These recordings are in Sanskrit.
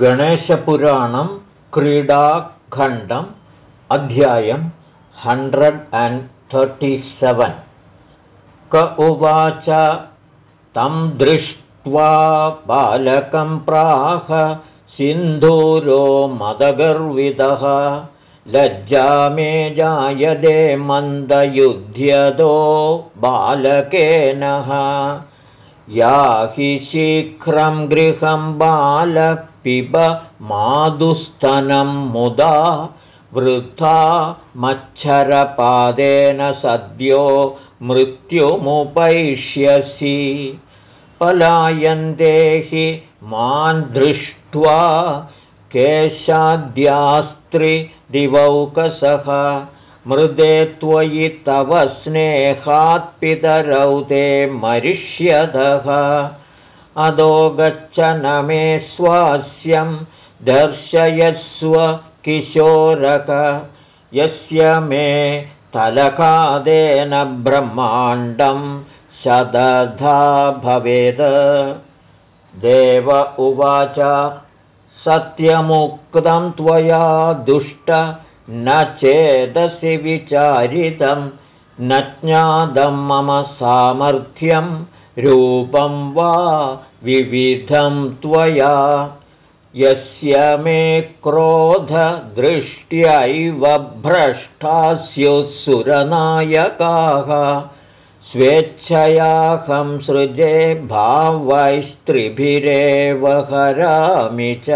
गणेशपुराणं क्रीडाखण्डम् अध्यायं हण्ड्रेड् अण्ड् तर्टि सेवेन्। क उवाच तं दृष्ट्वा बालकं प्राह सिन्धूरो मदगर्वितः लज्जा मे जायते मन्दयुध्यदो बालकेनः याहि शीघ्रं गृहं बालपिब मादुस्तनं मुदा वृथा मच्छरपादेन सद्यो मृत्युमुपैष्यसि। पलायन्ते हि मान् दृष्ट्वा केशाद्यास्त्रिदिवौकसः मृदे त्वयि तव स्नेहात्पितरौ ते मरिष्यतः अदो गच्छ न मे स्वास्यं दर्शयस्व किशोरक यस्य मे तलकादेन ब्रह्माण्डं शदधा भवेद। देव उवाच सत्यमुक्तं त्वया दुष्ट न चेदसि विचारितं न ज्ञातं मम सामर्थ्यं रूपं वा विविधं त्वया। यस्य मे क्रोधदृष्ट्यैव भ्रष्टा सुरनायकाः स्वेच्छयाहं सृजे भावैस्त्रिभिरेव हरामि च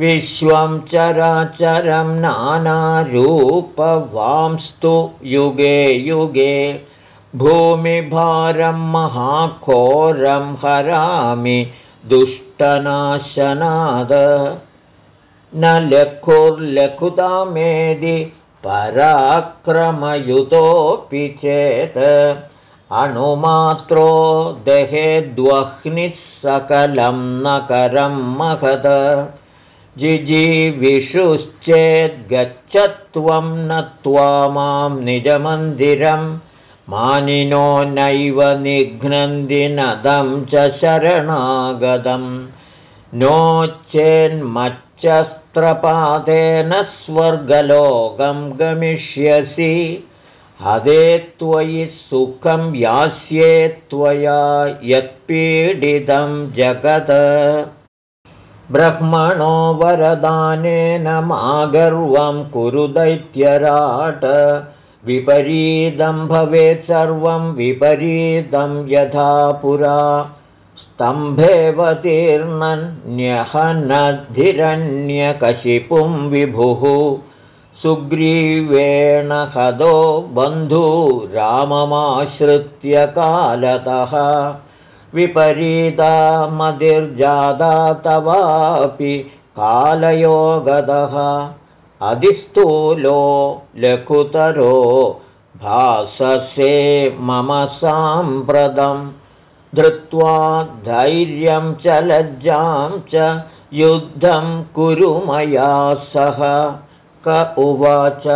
विश्वं चराचरं नानारूपवांस्तु युगे युगे भूमिभारं महाघोरं हरामि दुष्टनाशनाद। न लघुर्लघुतामेदि पराक्रमयुतोऽपि चेत् अणुमात्रो दहेद्वह्निः सकलं नकरं महद जिजीविषुश्चेद्गच्छ त्वं नत्वा मां निजमन्दिरम् मानिनो नैव निघ्नन्दिनदं च शरणागतं। नो चेन्मच्चस्त्रपादेन स्वर्गलोकं गमिष्यसि। हदे त्वयि सुखं यास्ये त्वया यत्पीडितं जगत् ब्रह्मणो वरदानेन मागर्वं कुरु दैत्यराट। विपरीतं भवेत् सर्वं विपरीतं यथा पुरा। स्तम्भेऽवतीर्णन्यहनद्धिरण्यकशिपुं विभुः। सुग्रीवेण हदो बन्धुराममाश्रित्य कालतः विपरीतामधिर्जादा तवापि कालयोगदः अधिस्थूलो लघुतरो भाससे मम साम्प्रतं धृत्वा धैर्यं च लज्जां च युद्धं कुरु मया सह। क उवाच।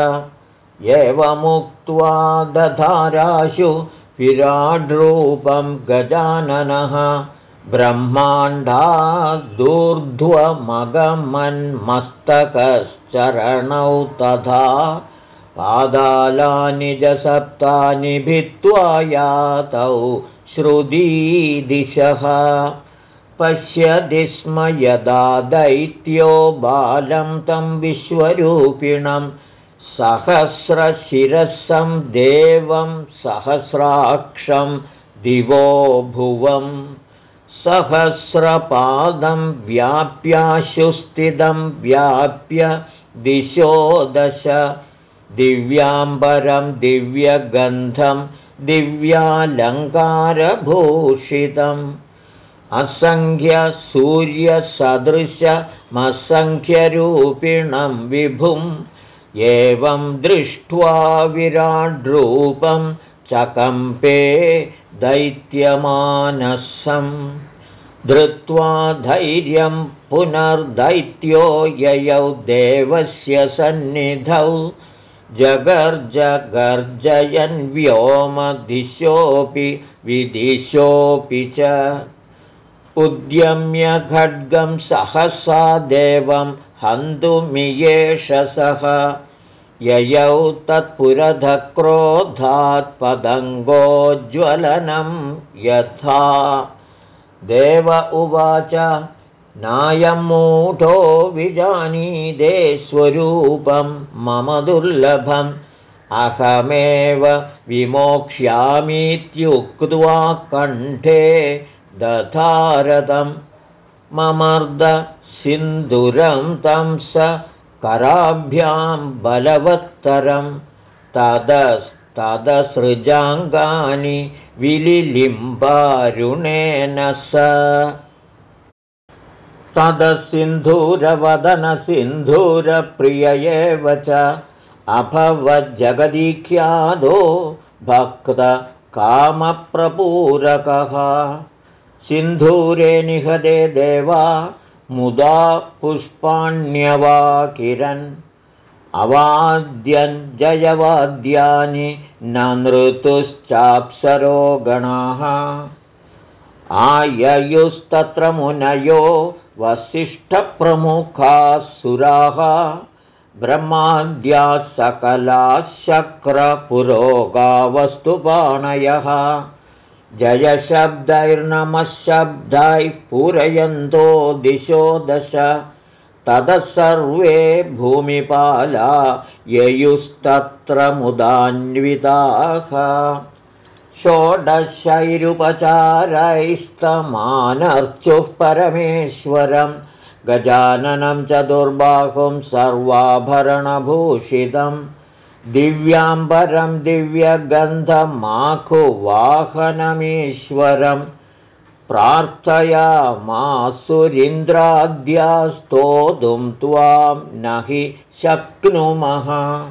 एवमुक्त्वा दधाराशु विराड्रूपं गजाननः ब्रह्माण्डादूर्ध्वमगमन्मस्तकस् चरणौ तथा पादालानि च सप्तानि भित्त्वा यातौ श्रुदीदिशः। पश्यति स्म यदा दैत्यो बालं तं विश्वरूपिणं सहस्रशिरसं देवं सहस्राक्षं दिवो भुवम् सहस्रपादं व्याप्याशुस्थितं व्याप्य दिशो दश। दिव्याम्बरं दिव्यगन्धं दिव्यालङ्कारभूषितम्। असङ्ख्यसूर्यसदृशमसङ्ख्यरूपिणं विभुम् एवं दृष्ट्वा विराड्रूपं चकम्पे दैत्यमानसम् धृत्वा धैर्यं पुनर्दैत्यो ययौ देवस्य सन्निधौ। उद्यम्य खड्गं सहसा देवं हन्तुमियेषसः ययौ तत्पुरधक्रोधात् पदङ्गोज्ज्वलनं यथा। देव उवाच नायं मूढो विजानीदे स्वरूपं मम दुर्लभम्। अहमेव विमोक्ष्यामीत्युक्त्वा कण्ठे दधारदं ममर्दसिन्धुरं तं स कराभ्यां बलवत्तरं तदस्तदसृजाङ्गानि विलिलिम्बारुणेन स। तदसिन्धूरवदनसिन्धूरप्रिय एव च अभवज्जगदीख्यादो भक्तकामप्रपूरकः सिन्धूरे निहदे देवा मुदा पुष्पाण्यवा किरन् अवाद्यञ्जयवाद्यानि न नृतुश्चाप्सरो गणाः आययुस्तत्र मुनयो वसिष्ठप्रमुखाः सुराः ब्रह्माद्याः सकलाः शक्रपुरोगावस्तुपाणयः जयशब्दैर्नमशब्दैः पूरयन्तो दिशो दश। ततः सर्वे भूमिपाला ययुस्तत्र मुदान्विताः। षोडशैरुपचारैस्तमानर्चुः परमेश्वरम् गजाननं च दुर्बाहुं सर्वाभरणभूषितं दिव्याम्बरं दिव्यगन्धमाखुवाहनमीश्वरं प्रार्थयामासुरिन्द्राद्यास्तोतुं त्वां न हि शक्नुमः।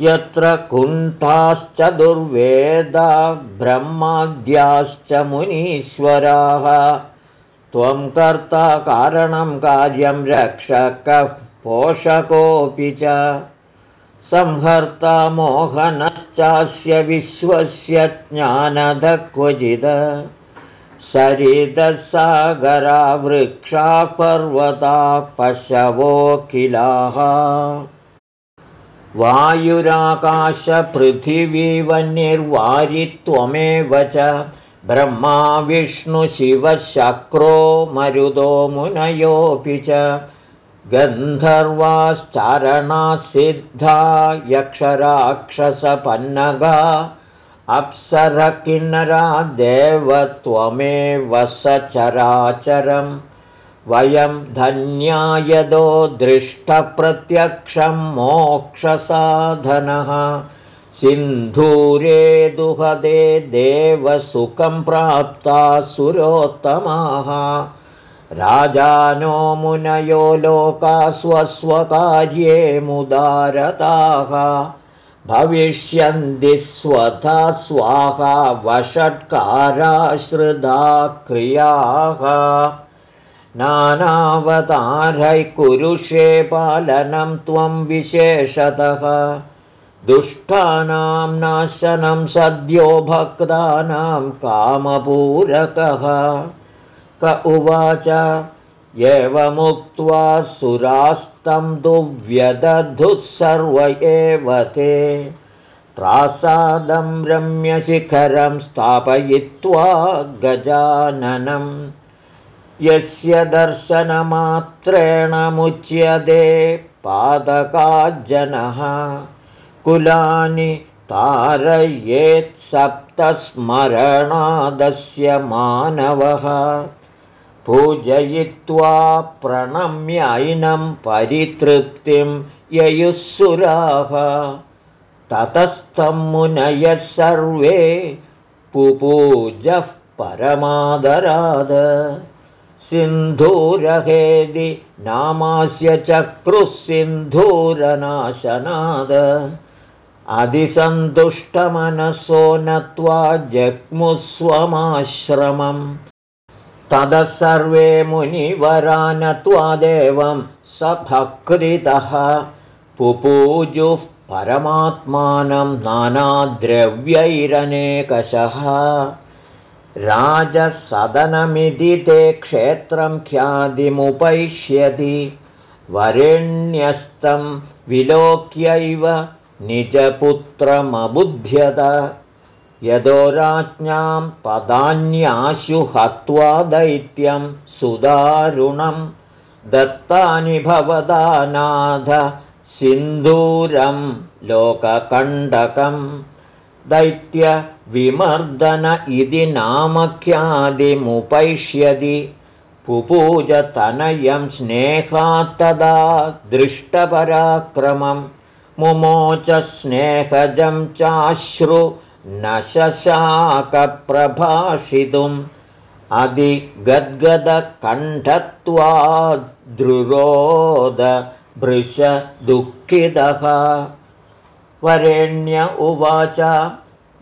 यत्र कुण्ठाश्च दुर्वेदा ब्रह्माद्याश्च मुनीश्वराः। त्वं कर्ता कारणं कार्यं रक्षकः पोषकोऽपि च संहर्ता मोहनश्चास्य विश्वस्य ज्ञानदक्वचिद। सरिदसागरा वृक्षा पर्वता पशवोऽखिलाः वायुराकाशपृथिवीवन्निर्वारित्वमेव च ब्रह्मा विष्णुशिवशक्रो मरुदो मुनयोऽपि च गन्धर्वाश्चारणासिद्धा यक्षराक्षसपन्नगा अप्सरकिन्नरा देवत्वमेव सचराचरं वयं धन्यायदो दृष्टप्रत्यक्षं मोक्षसाधनः। सिन्धूरे दुहदे देवसुखं प्राप्ता सुरोत्तमाः राजानो मुनयो लोका स्वस्वकार्ये मुदारताः। भविष्यन्ति स्वथा स्वाहा वषट्काराश्रिदा क्रियाः। नानावतारै कुरुषे पालनं त्वं विशेषतः। दुष्टानां नाशनं सद्यो भक्तानां कामपूरकः क उवाच। एवमुक्त्वा सुरास्तं दुव्यदधुः सर्व एव ते। प्रासादं रम्यशिखरं स्थापयित्वा गजाननं। यस्य दर्शनमात्रेण मुच्यते पादकाज्जनः। कुलानि तारयेत्सप्तस्मरणादस्य मानवः पूजयित्वा प्रणम्यैनं परितृप्तिं ययुःसुराः। ततस्थं मुनयः सर्वे पुपूजः परमादराद। सिन्धूरहेदि नामास्य चक्रुः सिन्धूरनाशनाद। अधिसन्तुष्टमनसो नत्वा जग्मुस्वमाश्रमम् ततः सर्वे मुनिवरा नत्वा देवं सभक्तितः। पुपूजुः परमात्मानं नानाद्रव्यैरनेकशः। राजसदनमिति ते क्षेत्रं ख्यातिमुपैष्यति। वरेण्यस्तं विलोक्यैव निजपुत्रमबुध्यत यदो राज्ञां पदान्याशु हत्वा दैत्यं सुदारुणं दत्तानि भवदा नाथ सिन्दूरं लोककण्डकम् दैत्यविमर्दन इति नामख्यादिमुपैष्यति पुपूजतनयं स्नेहात्तदा दृष्टपराक्रमं मुमोच स्नेहजं चाश्रु न शशाकप्रभाषितुम् अधिगद्गदकण्ठत्वाद्रुरोदभृशदुःखितः वरेण्य उवाच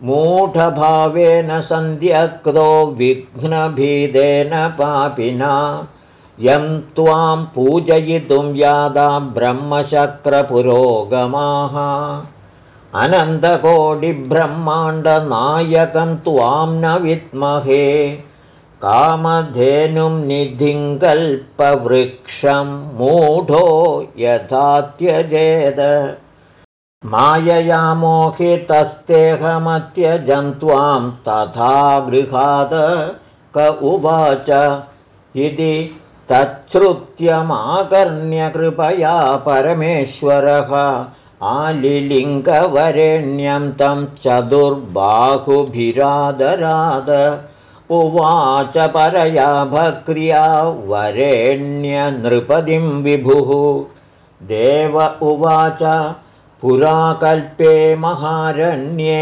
मूढभावेन सन्ध्यक्तो विघ्नभीदेन पापिना। यं त्वां पूजयितुं यादा ब्रह्मचक्रपुरोगमाः अनन्तकोटिब्रह्माण्डनायकं त्वां न विद्महे। कामधेनुं निधिङ्कल्पवृक्षं मूढो यथा त्यजेद मायया मोहितस्तेहमत्यजन्त्वां तथा गृहाद। क उवाच इति तच्छ्रुत्यमाकर्ण्यकृपया परमेश्वरः आलिलिङ्गवरेण्यं तं चतुर्बाहुभिरादराद उवाच परया भक्र्या वरेण्यनृपदिं विभुः देव उवाच पुराकल्पे महारण्ये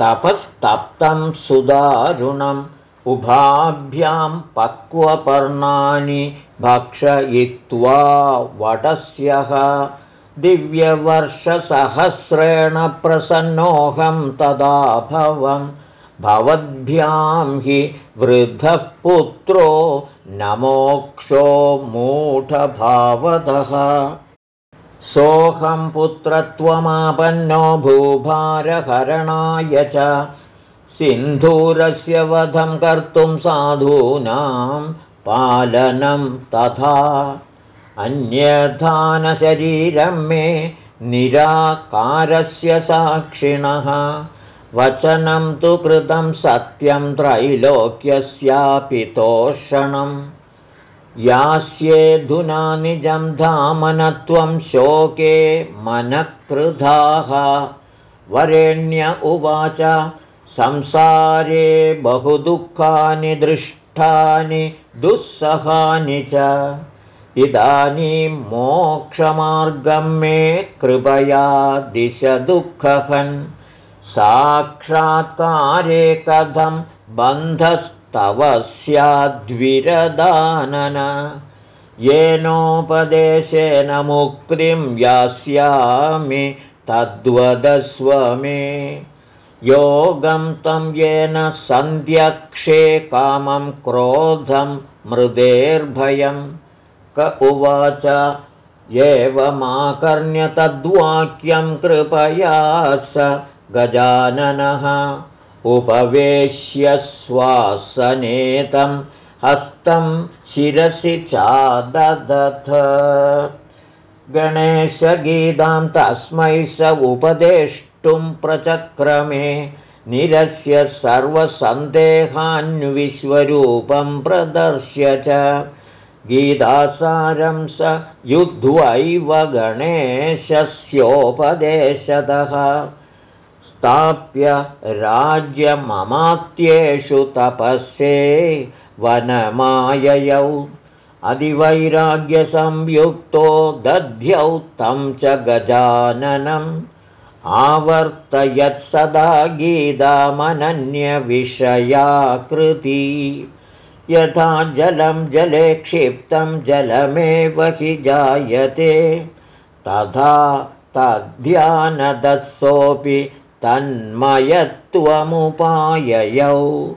तपस्तप्तं सुदारुणम् उभाभ्यां पक्वपर्णानि भक्षयित्वा वटस्यः दिव्यवर्षसहस्रेण प्रसन्नोऽहं तदा भवं भवद्भ्यां हि वृद्धः पुत्रो नमोक्षो मूढभावतः सोऽहं पुत्रत्वमापन्नो भूभारहरणाय च सिन्धूरस्य वधं कर्तुं साधूनां पालनं तथा अन्यधानशरीरं मे निराकारस्य साक्षिणः। वचनं तु कृतं सत्यं त्रैलोक्यस्यापि तोषणम् यास्येऽधुना निजं धामनत्वं शोके मनःकृधाः वरेण्य उवाच संसारे बहुदुःखानि दृष्टानि दुःसहानि च इदानीं मोक्षमार्गं मे कृपया दिशदुःखहन्। साक्षात्कारे कथं बन्धस् तव स्याद्विरदानन। येनोपदेशेन मुक्तिं यास्यामि तद्वदस्व मे। योगं तं येन सन्ध्यक्षे कामं क्रोधं मृदेर्भयं क उवाच एवमाकर्ण्य तद्वाक्यं कृपया स गजाननः। उपवेश्य श्वासनेतं हस्तं शिरसि चाददथ। गणेशगीतां तस्मै स उपदेष्टुं प्रचक्रमे निरस्य सर्वसन्देहान्विश्वरूपं प्रदर्श्य च गीतासारं स युद्ध्वैव गणेशस्योपदेशतः। स्थाप्य राज्यममात्येषु तपस्ये वनमाययौ। अधिवैराग्यसंयुक्तो दध्यौ तं च गजाननम्। आवर्तयत्सदा गीतामनन्यविषयाकृति यथा जलं जले क्षिप्तं जलमेव हि जायते। तथा तद्ध्यानदस्सोऽपि तन्मयत्वमुपाययौ।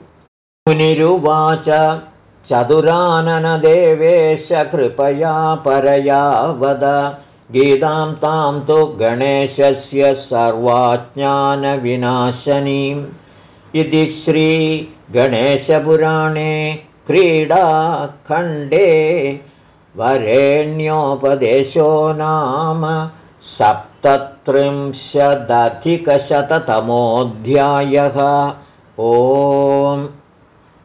मुनिरुवाच चतुराननदेवेश कृपया परया वद। गीतां तां तु गणेशस्य सर्वाज्ञानविनाशनीं इति श्रीगणेशपुराणे क्रीडाखण्डे वरेण्योपदेशो नाम सप्तत्रिंशदधिकशततमोऽध्यायः। ओम्